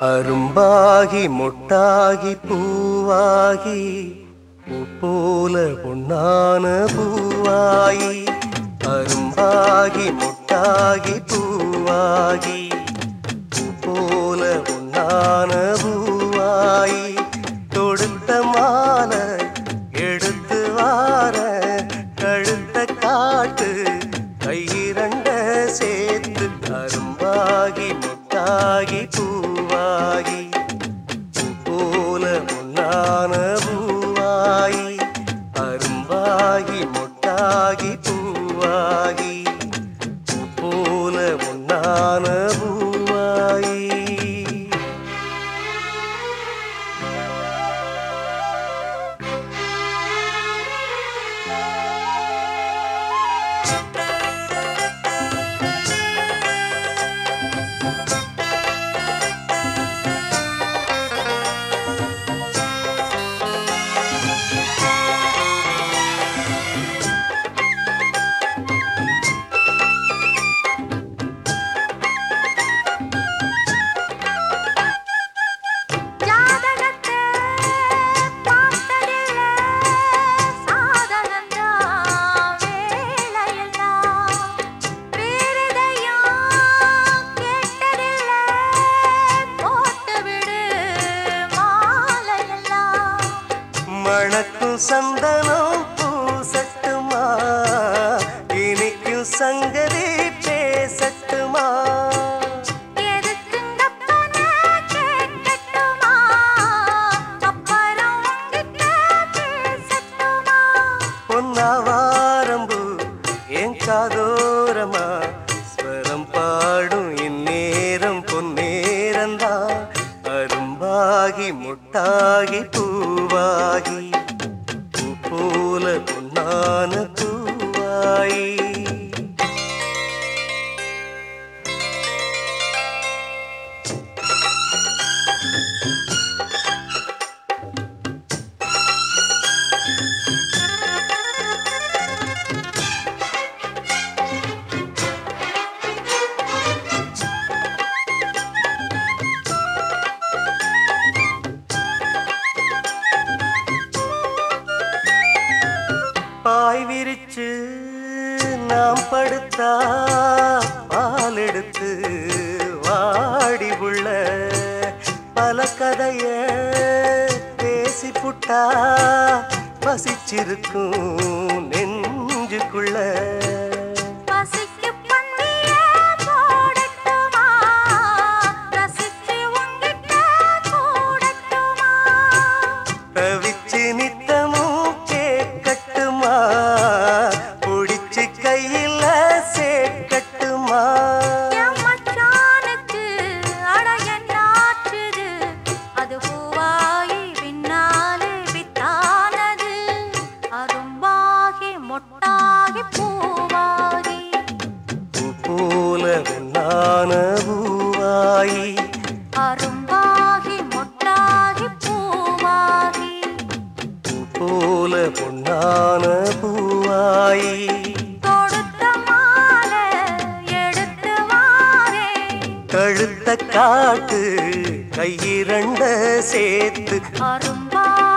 அரும்பாகி முட்டாகி பூவாகி பூ போல பொன்னான பூவாயி அரும்பாகி முட்டாகி பூவாகி பூ போல பொன்னான பூவாயி தொடுத்த மால எடுத்து வார கழுத்த காட்டு கையிரண்ட சேர்த்து அரும்பாகி முட்டாகி பூ Bye. சந்தனம் பூசட்டுமா இனிக்கும் சங்கதி பேசட்டுமா பொன்னாவாரம்பு என் காதோரமா? ஸ்வரம் பாடும் இந்நேரம் பொன்னேரந்தா. அரும்பாகி முட்டாகி பூவாகி நாம் படுத்தா பால் எடுத்து வாடி உள்ள பல கதைய பேசி புட்டா பசிச்சிருக்கும் நெஞ்சுக்குள்ள. பசிக்கு பந்திய காட்டு கையிரண்ட சேர்த்து. அரும்பா